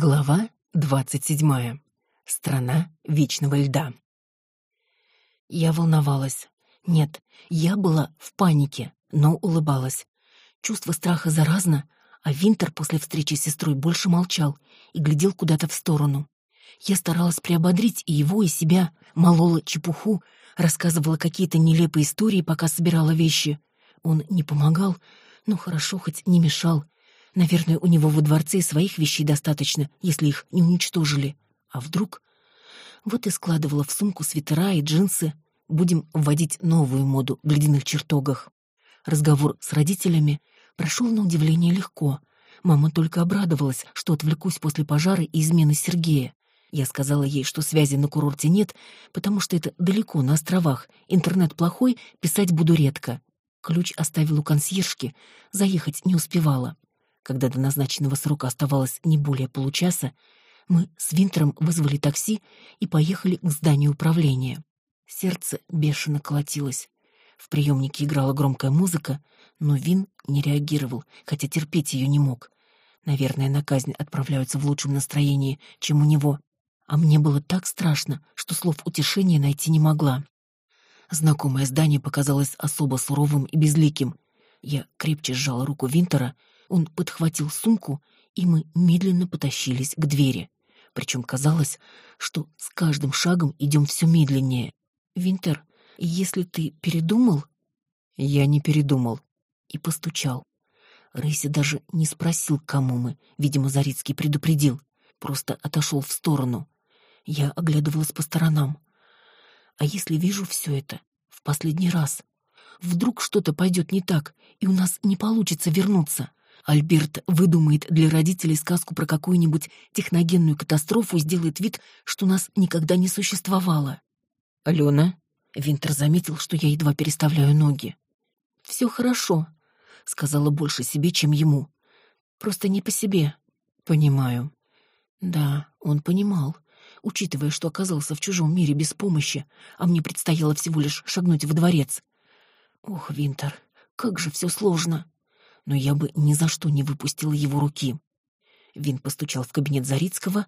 Глава двадцать седьмая. Страна вечного льда. Я волновалась. Нет, я была в панике, но улыбалась. Чувство страха заразно, а Винтер после встречи с сестрой больше молчал и глядел куда-то в сторону. Я старалась приободрить и его, и себя, молола чепуху, рассказывала какие-то нелепые истории, пока собирала вещи. Он не помогал, но хорошо хоть не мешал — Наверное, у него во дворце своих вещей достаточно, если их не уничтожили. А вдруг... Вот и складывала в сумку свитера и джинсы. Будем вводить новую моду в ледяных чертогах. Разговор с родителями прошел на удивление легко. Мама только обрадовалась, что отвлекусь после пожара и измены Сергея. Я сказала ей, что связи на курорте нет, потому что это далеко, на островах. Интернет плохой, писать буду редко. Ключ оставил у консьержки, заехать не успевала. Когда до назначенного срока оставалось не более получаса, мы с Винтером вызвали такси и поехали к зданию управления. Сердце бешено колотилось. В приемнике играла громкая музыка, но Вин не реагировал, хотя терпеть ее не мог. Наверное, на казнь отправляются в лучшем настроении, чем у него. А мне было так страшно, что слов утешения найти не могла. Знакомое здание показалось особо суровым и безликим. Я крепче сжала руку Винтера он подхватил сумку, и мы медленно потащились к двери. Причем казалось, что с каждым шагом идем все медленнее. «Винтер, если ты передумал...» Я не передумал. И постучал. Рыся даже не спросил, кому мы. Видимо, Зарицкий предупредил. Просто отошел в сторону. Я оглядывалась по сторонам. А если вижу все это в последний раз? Вдруг что-то пойдет не так, и у нас не получится вернуться. Альберт выдумает для родителей сказку про какую-нибудь техногенную катастрофу и сделает вид, что нас никогда не существовало. «Алена?» Винтер заметил, что я едва переставляю ноги. «Все хорошо», — сказала больше себе, чем ему. «Просто не по себе». «Понимаю». Да, он понимал, учитывая, что оказался в чужом мире без помощи, а мне предстояло всего лишь шагнуть во дворец. Ох, Винтер, как же все сложно но я бы ни за что не выпустила его руки. Вин постучал в кабинет Зарицкого,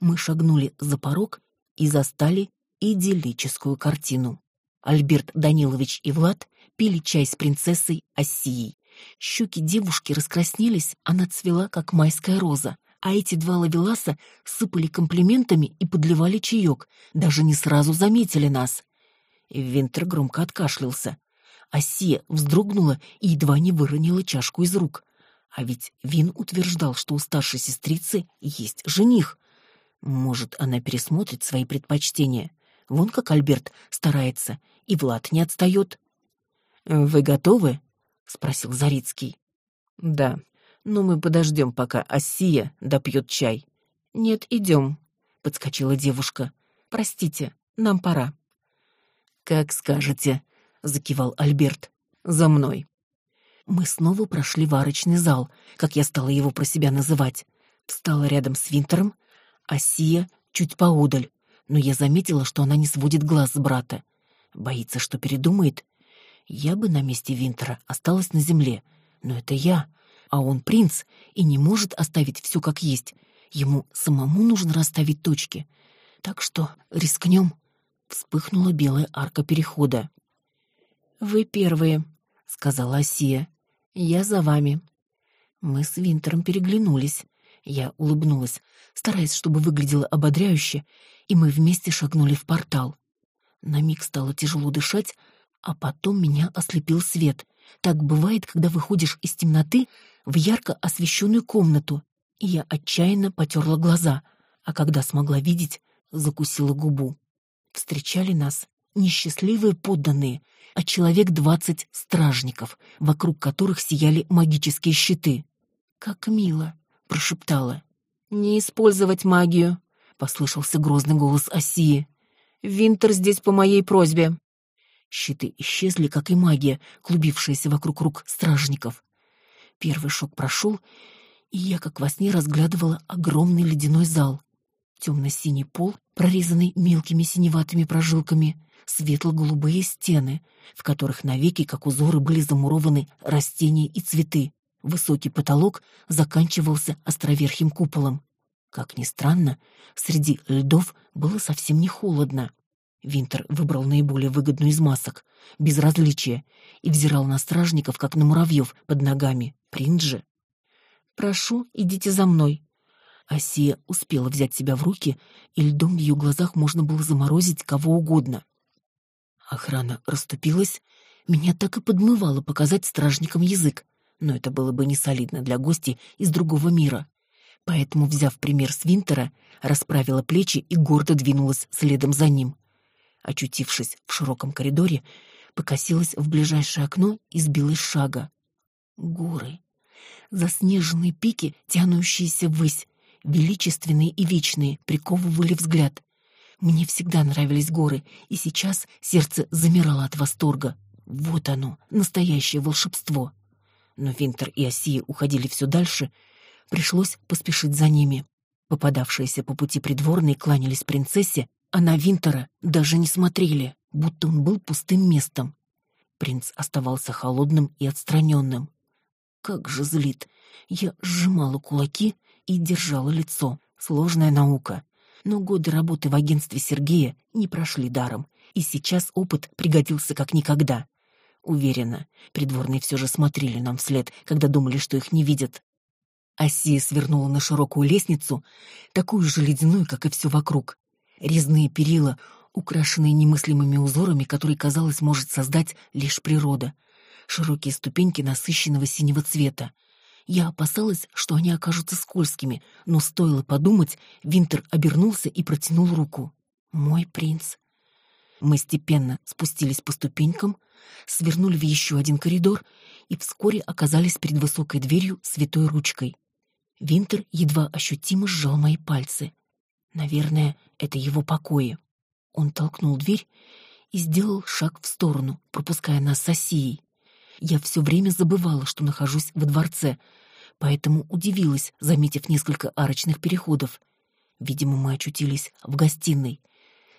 мы шагнули за порог и застали идиллическую картину. Альберт Данилович и Влад пили чай с принцессой Оссией. Щеки девушки раскраснелись, она цвела, как майская роза, а эти два лавеласа сыпали комплиментами и подливали чаек, даже не сразу заметили нас. Винтер громко откашлялся. Асия вздрогнула и едва не выронила чашку из рук. А ведь Вин утверждал, что у старшей сестрицы есть жених. Может, она пересмотрит свои предпочтения. Вон как Альберт старается, и Влад не отстает. «Вы готовы?» — спросил Зарицкий. «Да, но мы подождем, пока Асия допьет чай». «Нет, идем», — подскочила девушка. «Простите, нам пора». «Как скажете», закивал Альберт. За мной. Мы снова прошли варочный зал, как я стала его про себя называть. Встала рядом с Винтером, а Сия чуть поодаль, но я заметила, что она не сводит глаз с брата. Боится, что передумает. Я бы на месте Винтера осталась на земле, но это я, а он принц и не может оставить все как есть. Ему самому нужно расставить точки. Так что рискнем. Вспыхнула белая арка перехода. «Вы первые», — сказала Асия. «Я за вами». Мы с Винтером переглянулись. Я улыбнулась, стараясь, чтобы выглядело ободряюще, и мы вместе шагнули в портал. На миг стало тяжело дышать, а потом меня ослепил свет. Так бывает, когда выходишь из темноты в ярко освещенную комнату, и я отчаянно потерла глаза, а когда смогла видеть, закусила губу. Встречали нас несчастливые подданные, а человек двадцать стражников, вокруг которых сияли магические щиты. «Как мило!» — прошептала. «Не использовать магию!» — послышался грозный голос Осии. «Винтер здесь по моей просьбе!» Щиты исчезли, как и магия, клубившаяся вокруг рук стражников. Первый шок прошел, и я, как во сне, разглядывала огромный ледяной зал. Темно-синий пол, прорезанный мелкими синеватыми прожилками, светло-голубые стены, в которых навеки, как узоры, были замурованы растения и цветы. Высокий потолок заканчивался островерхим куполом. Как ни странно, среди льдов было совсем не холодно. Винтер выбрал наиболее выгодную из масок, безразличие, и взирал на стражников, как на муравьев под ногами. Принц же. «Прошу, идите за мной». Асия успела взять себя в руки, и льдом в ее глазах можно было заморозить кого угодно. Охрана расступилась, меня так и подмывало показать стражникам язык, но это было бы не солидно для гостей из другого мира. Поэтому, взяв пример с Винтера, расправила плечи и гордо двинулась следом за ним. Очутившись в широком коридоре, покосилась в ближайшее окно и сбилась шага. Горы. Заснеженные пики, тянущиеся ввысь, величественные и вечные, приковывали взгляд. Мне всегда нравились горы, и сейчас сердце замирало от восторга. Вот оно, настоящее волшебство. Но Винтер и Осия уходили все дальше, пришлось поспешить за ними. Попадавшиеся по пути придворные кланялись принцессе, а на Винтера даже не смотрели, будто он был пустым местом. Принц оставался холодным и отстраненным. Как же злит! Я сжимала кулаки и держала лицо. Сложная наука. Но годы работы в агентстве Сергея не прошли даром, и сейчас опыт пригодился как никогда. Уверена, придворные все же смотрели нам вслед, когда думали, что их не видят. Асия свернула на широкую лестницу, такую же ледяную, как и все вокруг. Резные перила, украшенные немыслимыми узорами, которые, казалось, может создать лишь природа. Широкие ступеньки насыщенного синего цвета. Я опасалась, что они окажутся скользкими, но стоило подумать, Винтер обернулся и протянул руку. «Мой принц». Мы степенно спустились по ступенькам, свернули в еще один коридор и вскоре оказались перед высокой дверью с витой ручкой. Винтер едва ощутимо сжал мои пальцы. Наверное, это его покои. Он толкнул дверь и сделал шаг в сторону, пропуская нас с Осией. Я все время забывала, что нахожусь во дворце, поэтому удивилась, заметив несколько арочных переходов. Видимо, мы очутились в гостиной —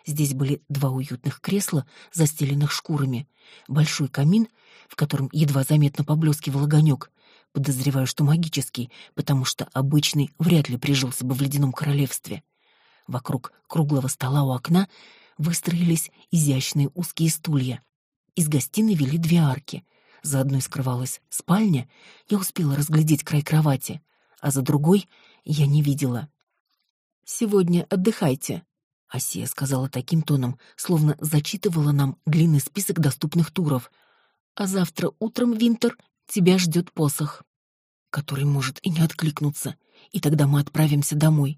Здесь были два уютных кресла, застеленных шкурами, большой камин, в котором едва заметно поблескивал огонек. Подозреваю, что магический, потому что обычный вряд ли прижился бы в ледяном королевстве. Вокруг круглого стола у окна выстроились изящные узкие стулья. Из гостиной вели две арки. За одной скрывалась спальня, я успела разглядеть край кровати, а за другой я не видела. «Сегодня отдыхайте», Асия сказала таким тоном, словно зачитывала нам длинный список доступных туров. «А завтра утром, Винтер, тебя ждет посох, который может и не откликнуться, и тогда мы отправимся домой.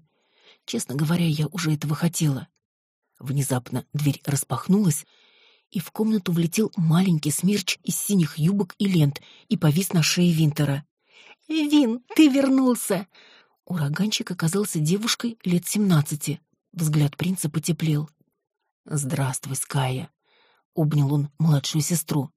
Честно говоря, я уже этого хотела». Внезапно дверь распахнулась, и в комнату влетел маленький смерч из синих юбок и лент и повис на шее Винтера. «Вин, ты вернулся!» Ураганчик оказался девушкой лет семнадцати. Взгляд принца потеплел. «Здравствуй, Ская!» — обнял он младшую сестру.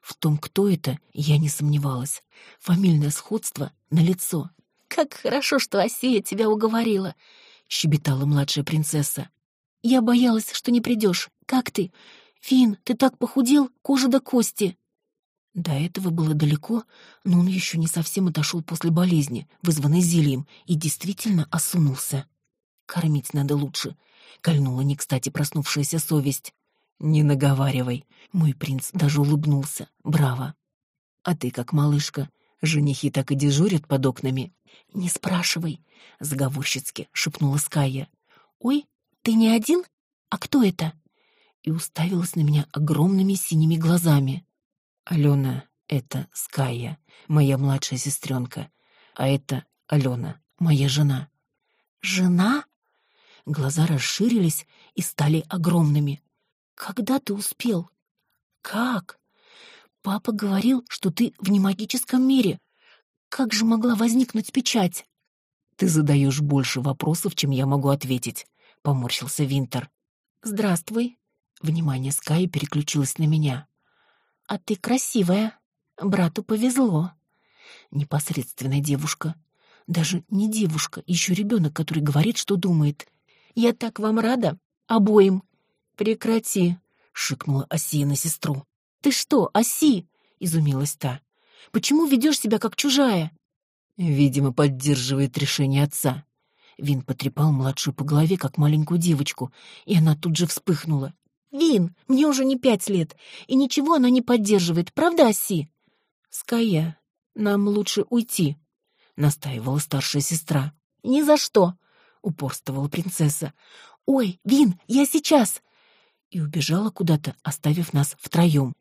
В том, кто это, я не сомневалась. Фамильное сходство на лицо. «Как хорошо, что Осия тебя уговорила!» — щебетала младшая принцесса. «Я боялась, что не придешь. Как ты? Фин, ты так похудел, кожа до кости!» До этого было далеко, но он еще не совсем отошел после болезни, вызванной зельем, и действительно осунулся. Кормить надо лучше, кольнула не кстати проснувшаяся совесть. Не наговаривай. Мой принц даже улыбнулся. Браво. А ты как малышка. Женихи так и дежурят под окнами. Не спрашивай, заговорщицки шепнула Ская. Ой, ты не один? А кто это? И уставилась на меня огромными синими глазами. Алена, это Ская, моя младшая сестренка. А это Алена, моя жена. Жена? Глаза расширились и стали огромными. «Когда ты успел? Как? Папа говорил, что ты в немагическом мире. Как же могла возникнуть печать?» «Ты задаешь больше вопросов, чем я могу ответить», — поморщился Винтер. «Здравствуй». Внимание Скай переключилось на меня. «А ты красивая. Брату повезло». Непосредственная девушка. Даже не девушка, еще ребенок, который говорит, что думает. Я так вам рада. Обоим. Прекрати, шикнула Осия на сестру. Ты что, Оси? изумилась та. Почему ведешь себя как чужая? Видимо, поддерживает решение отца. Вин потрепал младшую по голове, как маленькую девочку, и она тут же вспыхнула. «Вин, мне уже не пять лет, и ничего она не поддерживает, правда, Оси?» «Ская, нам лучше уйти», — настаивала старшая сестра. «Ни за что», — упорствовала принцесса. «Ой, Вин, я сейчас!» И убежала куда-то, оставив нас втроем.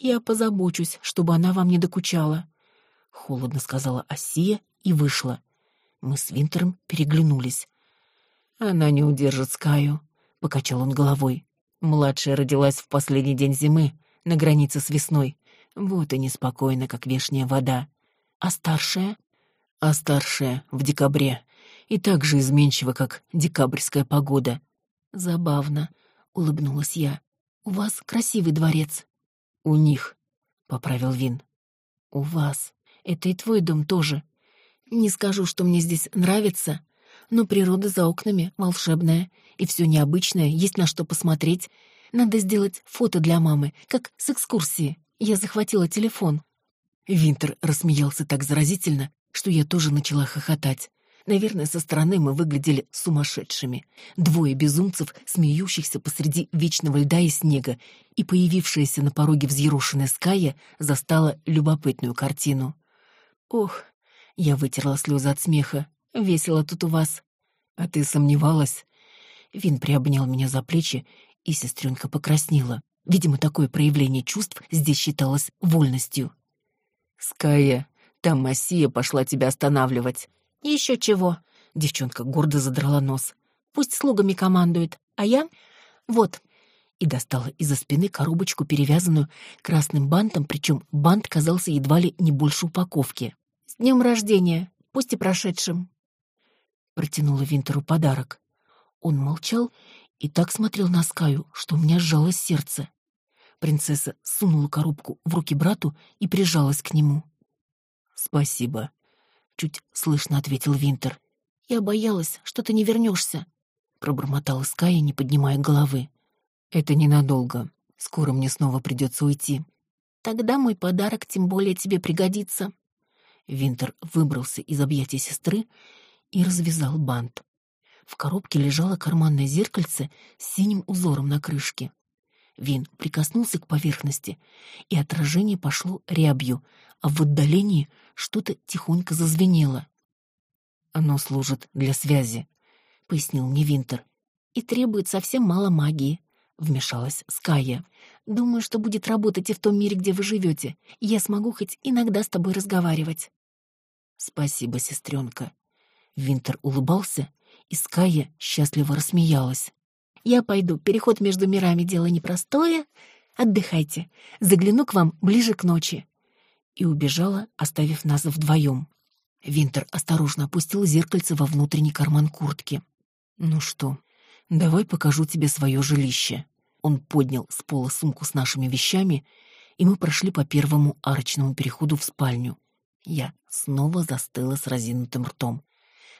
«Я позабочусь, чтобы она вам не докучала», — холодно сказала Осия и вышла. Мы с Винтером переглянулись. «Она не удержит Скаю», — покачал он головой. «Младшая родилась в последний день зимы, на границе с весной. Вот и неспокойно, как вешняя вода. А старшая?» «А старшая в декабре. И так же изменчива, как декабрьская погода». «Забавно», — улыбнулась я. «У вас красивый дворец». «У них», — поправил Вин. «У вас. Это и твой дом тоже. Не скажу, что мне здесь нравится, но природа за окнами волшебная, и все необычное, есть на что посмотреть. Надо сделать фото для мамы, как с экскурсии. Я захватила телефон». Винтер рассмеялся так заразительно, что я тоже начала хохотать. Наверное, со стороны мы выглядели сумасшедшими. Двое безумцев, смеющихся посреди вечного льда и снега, и появившаяся на пороге взъерошенная Ская застала любопытную картину. «Ох, я вытерла слезы от смеха. «Весело тут у вас». «А ты сомневалась?» Вин приобнял меня за плечи, и сестренка покраснела. Видимо, такое проявление чувств здесь считалось вольностью. «Ская, там Массия пошла тебя останавливать». «Еще чего?» Девчонка гордо задрала нос. «Пусть слугами командует, а я...» «Вот». И достала из-за спины коробочку, перевязанную красным бантом, причем бант казался едва ли не больше упаковки днем рождения, пусть и прошедшим!» Протянула Винтеру подарок. Он молчал и так смотрел на Скаю, что у меня сжалось сердце. Принцесса сунула коробку в руки брату и прижалась к нему. «Спасибо», — чуть слышно ответил Винтер. «Я боялась, что ты не вернешься», — пробормотала Ская, не поднимая головы. «Это ненадолго. Скоро мне снова придется уйти». «Тогда мой подарок тем более тебе пригодится», Винтер выбрался из объятий сестры и развязал бант. В коробке лежало карманное зеркальце с синим узором на крышке. Вин прикоснулся к поверхности, и отражение пошло рябью, а в отдалении что-то тихонько зазвенело. «Оно служит для связи», — пояснил мне Винтер. «И требует совсем мало магии», — вмешалась Ская. «Думаю, что будет работать и в том мире, где вы живете. Я смогу хоть иногда с тобой разговаривать». «Спасибо, сестренка». Винтер улыбался, и Ская счастливо рассмеялась. «Я пойду. Переход между мирами — дело непростое. Отдыхайте. Загляну к вам ближе к ночи». И убежала, оставив нас вдвоем. Винтер осторожно опустил зеркальце во внутренний карман куртки. «Ну что, давай покажу тебе свое жилище». Он поднял с пола сумку с нашими вещами, и мы прошли по первому арочному переходу в спальню. Я снова застыла с разинутым ртом.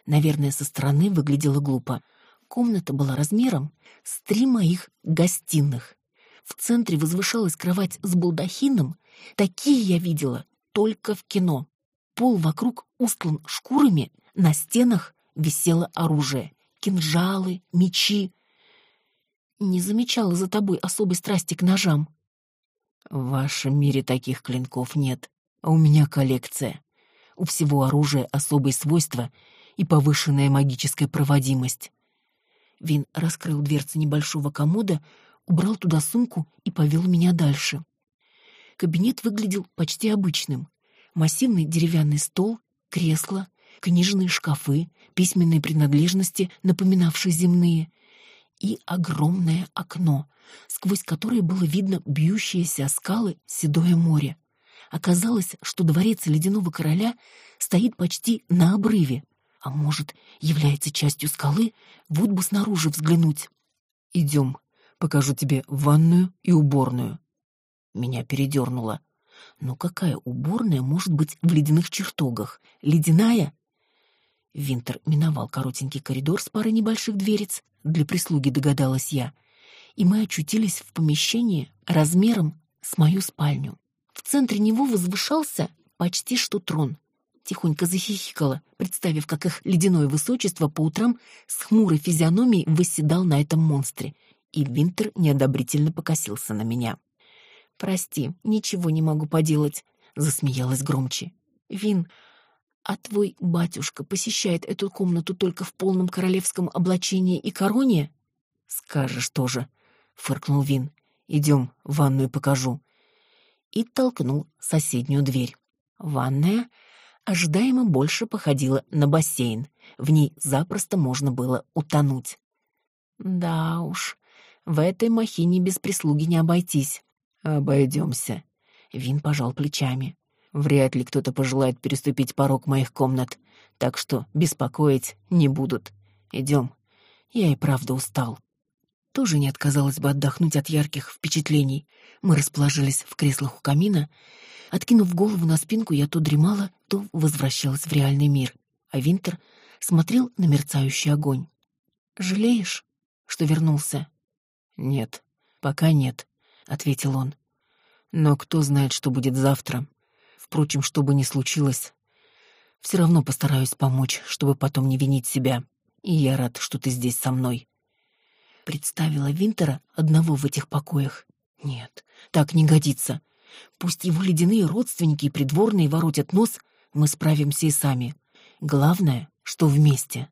Наверное, со стороны выглядела глупо. Комната была размером с три моих гостиных. В центре возвышалась кровать с балдахином. Такие я видела только в кино. Пол вокруг устлан шкурами, на стенах висело оружие. Кинжалы, мечи. Не замечала за тобой особой страсти к ножам. В вашем мире таких клинков нет, а у меня коллекция. У всего оружия особые свойства и повышенная магическая проводимость. Вин раскрыл дверцы небольшого комода, убрал туда сумку и повел меня дальше. Кабинет выглядел почти обычным. Массивный деревянный стол, кресло, книжные шкафы, письменные принадлежности, напоминавшие земные, и огромное окно, сквозь которое было видно бьющиеся скалы седое море. Оказалось, что дворец ледяного короля стоит почти на обрыве, а может, является частью скалы, вот бы снаружи взглянуть. «Идем, покажу тебе ванную и уборную». Меня передернуло. Но какая уборная может быть в ледяных чертогах? Ледяная? Винтер миновал коротенький коридор с парой небольших дверец, для прислуги догадалась я, и мы очутились в помещении размером с мою спальню. В центре него возвышался почти что трон. Тихонько захихикала, представив, как их ледяное высочество по утрам с хмурой физиономией восседал на этом монстре, и Винтер неодобрительно покосился на меня. «Прости, ничего не могу поделать», — засмеялась громче. «Вин, а твой батюшка посещает эту комнату только в полном королевском облачении и короне?» «Скажешь тоже», — фыркнул Вин. «Идем, ванную покажу». И толкнул соседнюю дверь. Ванная ожидаемо больше походила на бассейн. В ней запросто можно было утонуть. Да уж, в этой махине без прислуги не обойтись. Обойдемся. Вин пожал плечами. Вряд ли кто-то пожелает переступить порог моих комнат, так что беспокоить не будут. Идем. Я и правда устал. Тоже не отказалась бы отдохнуть от ярких впечатлений. Мы расположились в креслах у камина, Откинув голову на спинку, я то дремала, то возвращалась в реальный мир, а Винтер смотрел на мерцающий огонь. «Жалеешь, что вернулся?» «Нет, пока нет», — ответил он. «Но кто знает, что будет завтра. Впрочем, что бы ни случилось, все равно постараюсь помочь, чтобы потом не винить себя. И я рад, что ты здесь со мной». Представила Винтера одного в этих покоях. «Нет, так не годится. Пусть его ледяные родственники и придворные воротят нос, мы справимся и сами. Главное, что вместе.